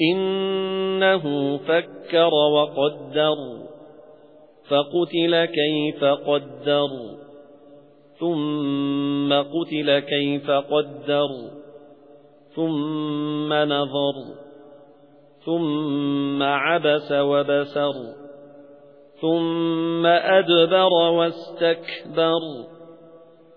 إِنَّهُ فَكَّرَ وَقَدَّرَ فَقُتِلَ كَيْفَ قَدَّرَ ثُمَّ قُتِلَ كَيْفَ قَدَّرَ ثُمَّ نَظَرَ ثُمَّ عَبَسَ وَبَسَرَ ثُمَّ أَدْبَرَ وَاسْتَكْبَرَ.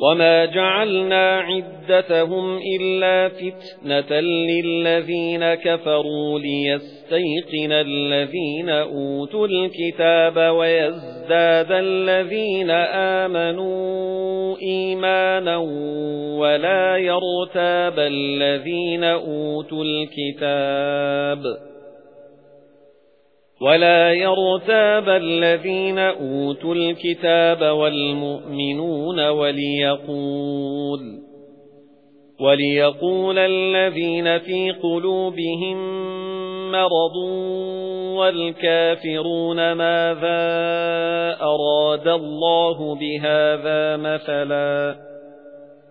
وَمَا جَعَلْنَا عِدَّتَهُمْ إِلَّا فِتْنَةً لِلَّذِينَ كَفَرُوا لِيَسْتَيْقِنَ الَّذِينَ أُوتُوا الْكِتَابَ وَيَزْدَادَ الَّذِينَ آمَنُوا إِيمَانًا وَلَا يَرْتَابَ الَّذِينَ أُوتُوا الْكِتَابَ وَلَا يَرْتَابَ الَّذِينَ أُوتُوا الْكِتَابَ وَالْمُؤْمِنُونَ وَلِيَقُولَ وَلِيَقُولَ الَّذِينَ فِي قُلُوبِهِم مَّرَضٌ وَالْكَافِرُونَ مَاذَا أَرَادَ اللَّهُ بِهَذَا مَثَلًا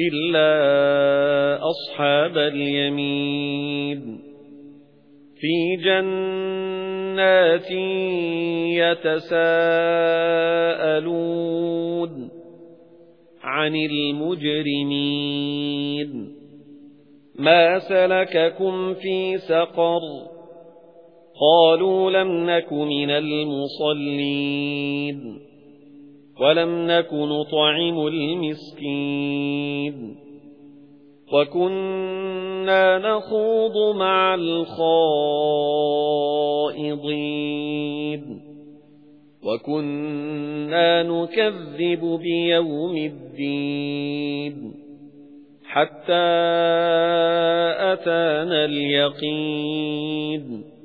إِلَّا أَصْحَابَ الْيَمِينِ. فِي جَنَّاتٍ يَتَسَاءَلُونَ عَنِ الْمُجْرِمِينَ. مَا سَلَكَكُمْ فِي سَقَرَ؟ قَالُوا لَمْ نَكُ مِنَ الْمُصَلِّينَ. وَلَمْ نَكُ نُطْعِمُ الْمِسْكِينَ وَكُنَّا نَخُوضُ مَعَ الْخَائِضِينَ وَكُنَّا نُكَذِّبُ بِيَوْمِ الدِّينِ حَتَّى أَتَانَا الْيَقِينُ